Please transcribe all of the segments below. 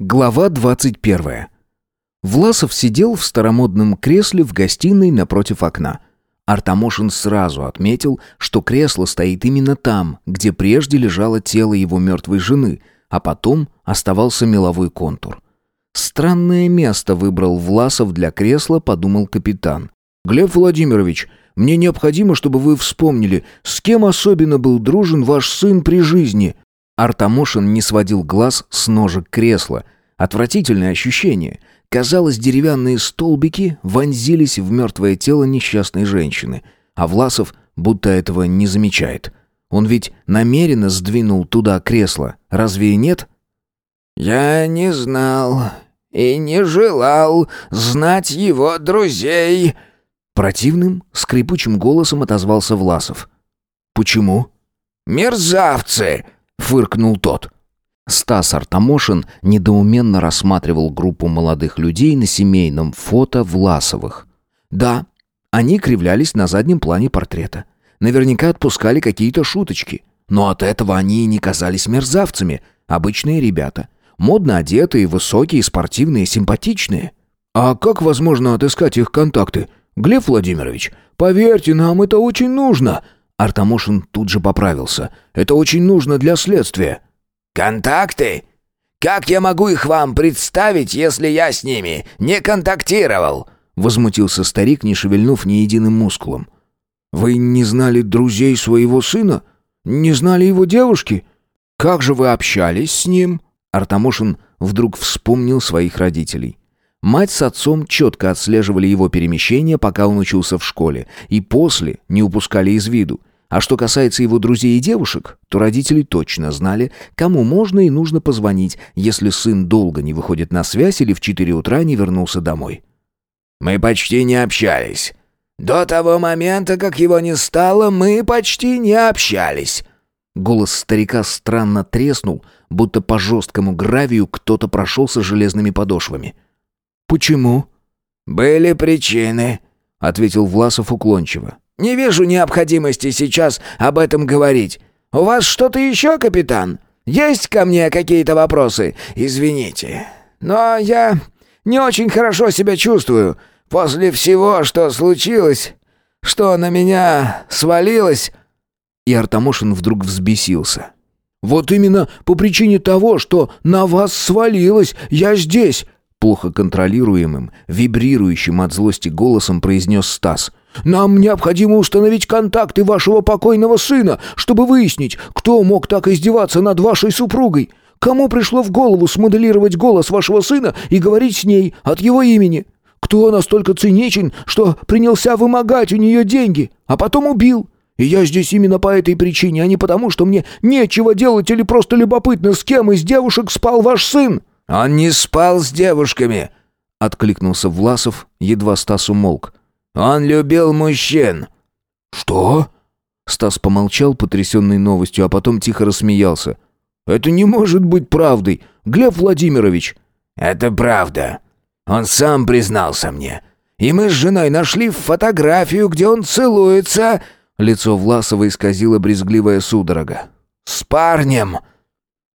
Глава 21. Власов сидел в старомодном кресле в гостиной напротив окна. Артамошин сразу отметил, что кресло стоит именно там, где прежде лежало тело его мертвой жены, а потом оставался меловой контур. Странное место выбрал Власов для кресла, подумал капитан. Глеб Владимирович, мне необходимо, чтобы вы вспомнили, с кем особенно был дружен ваш сын при жизни. Артамошин не сводил глаз с ножек кресла. Отвратительное ощущение. Казалось, деревянные столбики вонзились в мертвое тело несчастной женщины. А Власов будто этого не замечает. Он ведь намеренно сдвинул туда кресло. Разве и нет? «Я не знал и не желал знать его друзей», Противным, скрипучим голосом отозвался Власов. «Почему?» «Мерзавцы!» — фыркнул тот. Стас Артамошин недоуменно рассматривал группу молодых людей на семейном фото Власовых. Да, они кривлялись на заднем плане портрета. Наверняка отпускали какие-то шуточки. Но от этого они и не казались мерзавцами. Обычные ребята. Модно одетые, высокие, спортивные, симпатичные. А как возможно отыскать их контакты? Глеб Владимирович, поверьте, нам это очень нужно. Артамошин тут же поправился. «Это очень нужно для следствия». «Контакты? Как я могу их вам представить, если я с ними не контактировал?» Возмутился старик, не шевельнув ни единым мускулом. «Вы не знали друзей своего сына? Не знали его девушки? Как же вы общались с ним?» Артамошин вдруг вспомнил своих родителей. Мать с отцом четко отслеживали его перемещения, пока он учился в школе, и после не упускали из виду. А что касается его друзей и девушек, то родители точно знали, кому можно и нужно позвонить, если сын долго не выходит на связь или в 4 утра не вернулся домой. «Мы почти не общались. До того момента, как его не стало, мы почти не общались». Голос старика странно треснул, будто по жесткому гравию кто-то прошелся железными подошвами. «Почему?» «Были причины», — ответил Власов уклончиво. «Не вижу необходимости сейчас об этом говорить. У вас что-то еще, капитан? Есть ко мне какие-то вопросы? Извините. Но я не очень хорошо себя чувствую. После всего, что случилось, что на меня свалилось...» И Артамошин вдруг взбесился. «Вот именно по причине того, что на вас свалилось, я здесь плохо контролируемым, вибрирующим от злости голосом произнес Стас. «Нам необходимо установить контакты вашего покойного сына, чтобы выяснить, кто мог так издеваться над вашей супругой. Кому пришло в голову смоделировать голос вашего сына и говорить с ней от его имени? Кто настолько циничен, что принялся вымогать у нее деньги, а потом убил?» И я здесь именно по этой причине, а не потому, что мне нечего делать или просто любопытно, с кем из девушек спал ваш сын». «Он не спал с девушками!» — откликнулся Власов, едва Стас умолк. «Он любил мужчин!» «Что?» Стас помолчал, потрясенный новостью, а потом тихо рассмеялся. «Это не может быть правдой, Глеб Владимирович!» «Это правда. Он сам признался мне. И мы с женой нашли фотографию, где он целуется...» Лицо Власова исказило брезгливая судорога. «С парнем!»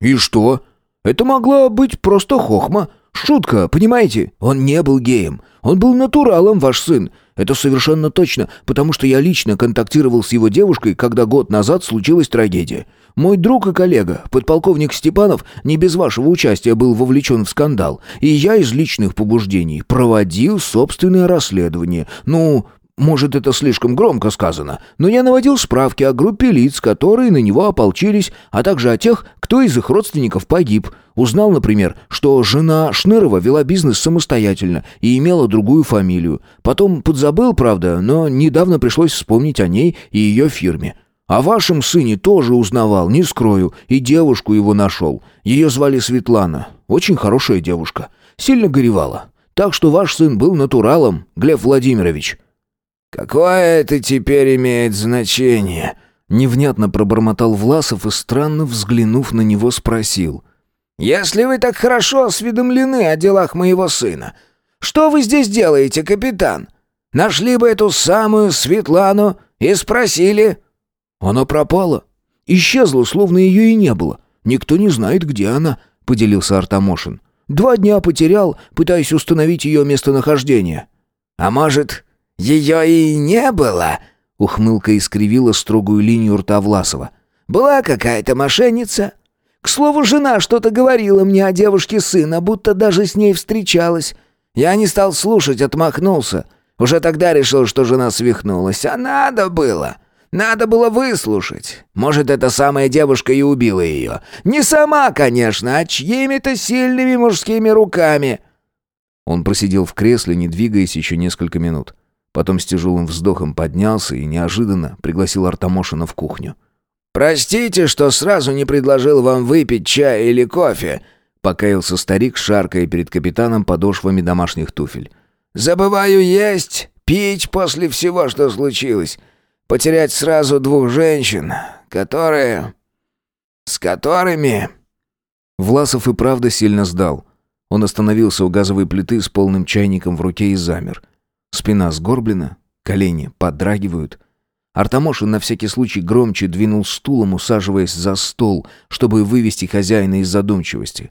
«И что? Это могла быть просто хохма. Шутка, понимаете? Он не был геем. Он был натуралом, ваш сын. Это совершенно точно, потому что я лично контактировал с его девушкой, когда год назад случилась трагедия. Мой друг и коллега, подполковник Степанов, не без вашего участия был вовлечен в скандал, и я из личных побуждений проводил собственное расследование. Ну, может, это слишком громко сказано, но я наводил справки о группе лиц, которые на него ополчились, а также о тех, кто из их родственников погиб. Узнал, например, что жена Шнырова вела бизнес самостоятельно и имела другую фамилию. Потом подзабыл, правда, но недавно пришлось вспомнить о ней и ее фирме. О вашем сыне тоже узнавал, не скрою, и девушку его нашел. Ее звали Светлана. Очень хорошая девушка. Сильно горевала. Так что ваш сын был натуралом, Глеб Владимирович». «Какое это теперь имеет значение?» Невнятно пробормотал Власов и, странно взглянув на него, спросил. «Если вы так хорошо осведомлены о делах моего сына, что вы здесь делаете, капитан? Нашли бы эту самую Светлану и спросили...» «Она пропала. Исчезла, словно ее и не было. Никто не знает, где она», — поделился Артамошин. Два дня потерял, пытаясь установить ее местонахождение». «А может, ее и не было?» Ухмылка искривила строгую линию рта Власова. «Была какая-то мошенница. К слову, жена что-то говорила мне о девушке сына, будто даже с ней встречалась. Я не стал слушать, отмахнулся. Уже тогда решил, что жена свихнулась, а надо было. Надо было выслушать. Может, эта самая девушка и убила ее. Не сама, конечно, а чьими-то сильными мужскими руками». Он просидел в кресле, не двигаясь еще несколько минут. Потом с тяжелым вздохом поднялся и неожиданно пригласил Артамошина в кухню. «Простите, что сразу не предложил вам выпить чай или кофе», — покаялся старик, шаркая перед капитаном подошвами домашних туфель. «Забываю есть, пить после всего, что случилось. Потерять сразу двух женщин, которые... с которыми...» Власов и правда сильно сдал. Он остановился у газовой плиты с полным чайником в руке и замер. Спина сгорблена, колени подрагивают. Артамошин на всякий случай громче двинул стулом, усаживаясь за стол, чтобы вывести хозяина из задумчивости.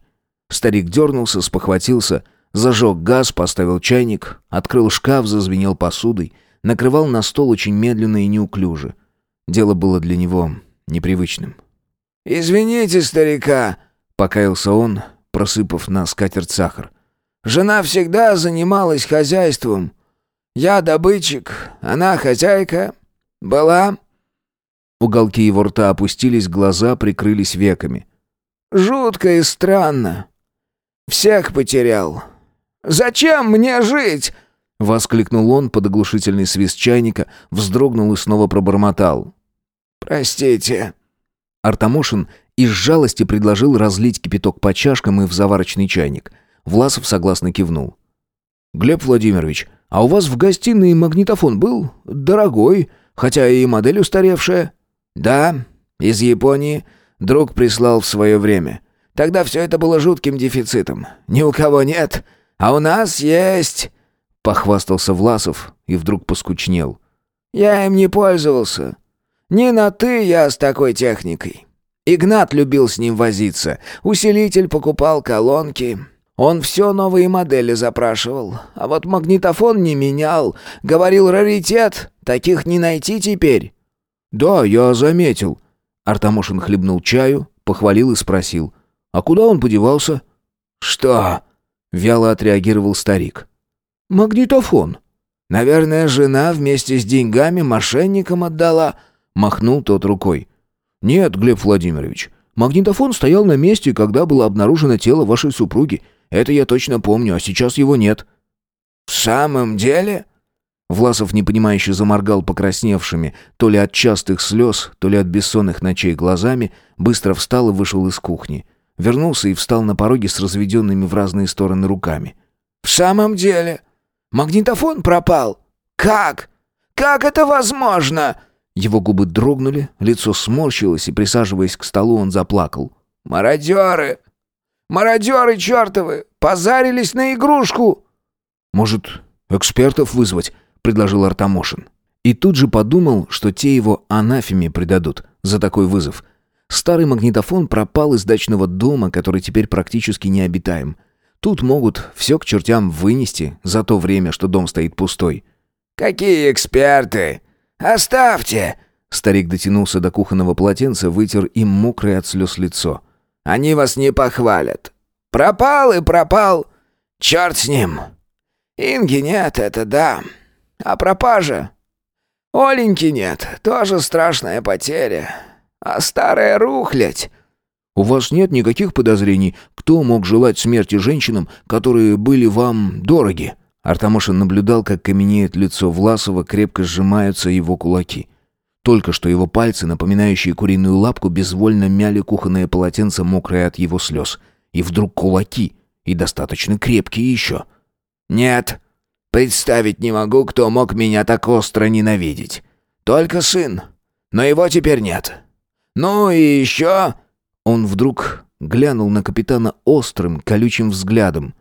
Старик дернулся, спохватился, зажег газ, поставил чайник, открыл шкаф, зазвенел посудой, накрывал на стол очень медленно и неуклюже. Дело было для него непривычным. «Извините, старика», — покаялся он, просыпав на скатерть сахар. «Жена всегда занималась хозяйством. Я добытчик, она хозяйка. Была...» Уголки его рта опустились, глаза прикрылись веками. «Жутко и странно. Всех потерял. Зачем мне жить?» Воскликнул он под оглушительный свист чайника, вздрогнул и снова пробормотал. «Простите». Артамошин из жалости предложил разлить кипяток по чашкам и в заварочный чайник. Власов согласно кивнул. «Глеб Владимирович, а у вас в гостиной магнитофон был? Дорогой, хотя и модель устаревшая». «Да, из Японии. Друг прислал в свое время. Тогда все это было жутким дефицитом. Ни у кого нет, а у нас есть...» Похвастался Власов и вдруг поскучнел. «Я им не пользовался. Не на «ты» я с такой техникой. Игнат любил с ним возиться. Усилитель покупал, колонки. Он все новые модели запрашивал, а вот магнитофон не менял. Говорил, раритет, таких не найти теперь». «Да, я заметил». Артамошин хлебнул чаю, похвалил и спросил. «А куда он подевался?» «Что?» — вяло отреагировал старик. «Магнитофон». «Наверное, жена вместе с деньгами мошенникам отдала», — махнул тот рукой. «Нет, Глеб Владимирович, магнитофон стоял на месте, когда было обнаружено тело вашей супруги. Это я точно помню, а сейчас его нет». «В самом деле?» Власов непонимающе заморгал покрасневшими, то ли от частых слез, то ли от бессонных ночей глазами, быстро встал и вышел из кухни. Вернулся и встал на пороге с разведенными в разные стороны руками. «В самом деле? Магнитофон пропал? Как? Как это возможно?» Его губы дрогнули, лицо сморщилось, и, присаживаясь к столу, он заплакал. «Мародеры! Мародеры чертовы! Позарились на игрушку!» «Может, экспертов вызвать?» — предложил Артамошин. И тут же подумал, что те его анафеме предадут за такой вызов. Старый магнитофон пропал из дачного дома, который теперь практически необитаем. Тут могут все к чертям вынести за то время, что дом стоит пустой. «Какие эксперты? Оставьте!» Старик дотянулся до кухонного полотенца, вытер им мокрое от слез лицо. Они вас не похвалят. Пропал и пропал. Черт с ним. Инги нет, это да. А пропажа? Оленьки нет, тоже страшная потеря. А старая рухлядь... У вас нет никаких подозрений, кто мог желать смерти женщинам, которые были вам дороги?» Артамошин наблюдал, как каменеет лицо Власова, крепко сжимаются его кулаки. Только что его пальцы, напоминающие куриную лапку, безвольно мяли кухонное полотенце, мокрое от его слез. И вдруг кулаки, и достаточно крепкие еще. «Нет, представить не могу, кто мог меня так остро ненавидеть. Только сын, но его теперь нет. Ну и еще...» Он вдруг глянул на капитана острым, колючим взглядом.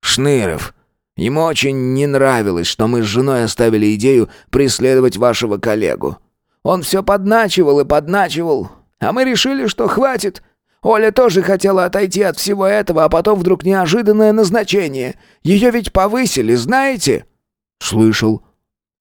«Шныров, ему очень не нравилось, что мы с женой оставили идею преследовать вашего коллегу. Он все подначивал и подначивал, а мы решили, что хватит. Оля тоже хотела отойти от всего этого, а потом вдруг неожиданное назначение. Ее ведь повысили, знаете?» «Слышал».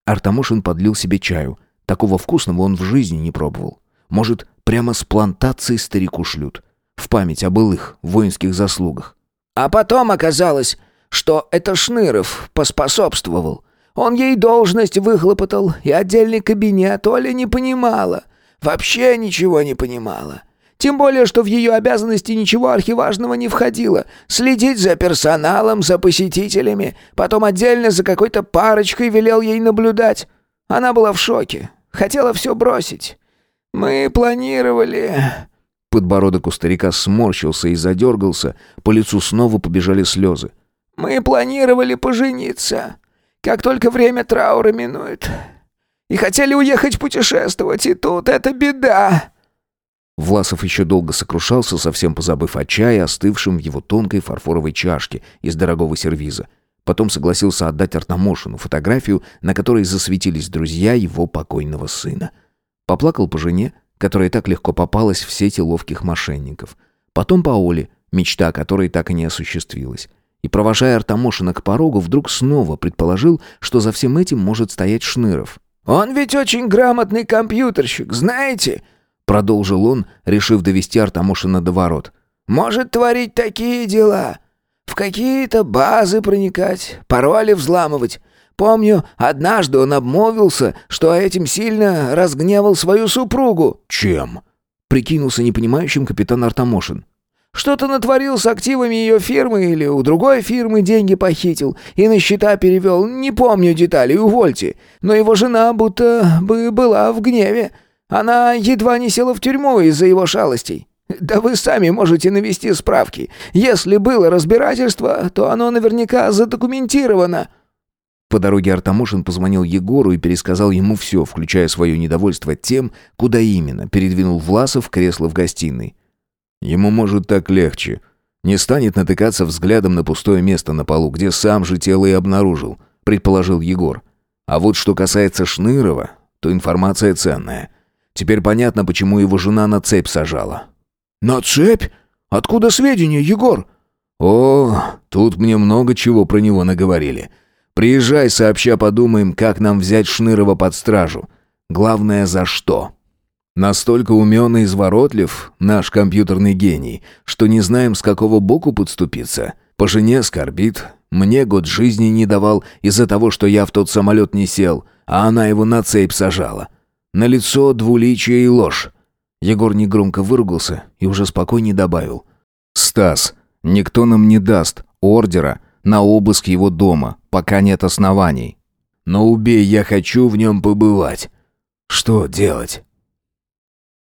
Артамушин подлил себе чаю. Такого вкусного он в жизни не пробовал. Может, прямо с плантации старику шлют. В память о былых воинских заслугах. А потом оказалось, что это Шныров поспособствовал. Он ей должность выхлопотал и отдельный кабинет. Оля не понимала. Вообще ничего не понимала. Тем более, что в ее обязанности ничего архиважного не входило. Следить за персоналом, за посетителями, потом отдельно за какой-то парочкой велел ей наблюдать. Она была в шоке. Хотела все бросить. Мы планировали... Подбородок у старика сморщился и задергался, по лицу снова побежали слезы. «Мы планировали пожениться, как только время траура минует. И хотели уехать путешествовать, и тут эта беда!» Власов еще долго сокрушался, совсем позабыв о чае, остывшем в его тонкой фарфоровой чашке из дорогого сервиза. Потом согласился отдать Артамошину фотографию, на которой засветились друзья его покойного сына. Поплакал по жене, которая так легко попалась в сети ловких мошенников. Потом по Оле, мечта которой так и не осуществилась. И, провожая Артамошина к порогу, вдруг снова предположил, что за всем этим может стоять Шныров. «Он ведь очень грамотный компьютерщик, знаете?» Продолжил он, решив довести Артамошина до ворот. «Может творить такие дела. В какие-то базы проникать, пароли взламывать. Помню, однажды он обмолвился, что этим сильно разгневал свою супругу». «Чем?» — прикинулся непонимающим капитан Артамошин. Что-то натворил с активами ее фирмы или у другой фирмы деньги похитил и на счета перевел, не помню деталей, увольте. Но его жена будто бы была в гневе. Она едва не села в тюрьму из-за его шалостей. Да вы сами можете навести справки. Если было разбирательство, то оно наверняка задокументировано». По дороге Артамошин позвонил Егору и пересказал ему все, включая свое недовольство тем, куда именно передвинул Власов кресло в гостиной. Ему может так легче. Не станет натыкаться взглядом на пустое место на полу, где сам же тело и обнаружил, предположил Егор. А вот что касается Шнырова, то информация ценная. Теперь понятно, почему его жена на цепь сажала. «На цепь? Откуда сведения, Егор?» «О, тут мне много чего про него наговорили. Приезжай, сообща подумаем, как нам взять Шнырова под стражу. Главное, за что». Настолько умен и изворотлив наш компьютерный гений, что не знаем, с какого боку подступиться. По жене скорбит, мне год жизни не давал из-за того, что я в тот самолет не сел, а она его на цепь сажала. На лицо двуличие и ложь. Егор негромко выругался и уже спокойнее добавил. «Стас, никто нам не даст ордера на обыск его дома, пока нет оснований. Но убей, я хочу в нем побывать. Что делать?»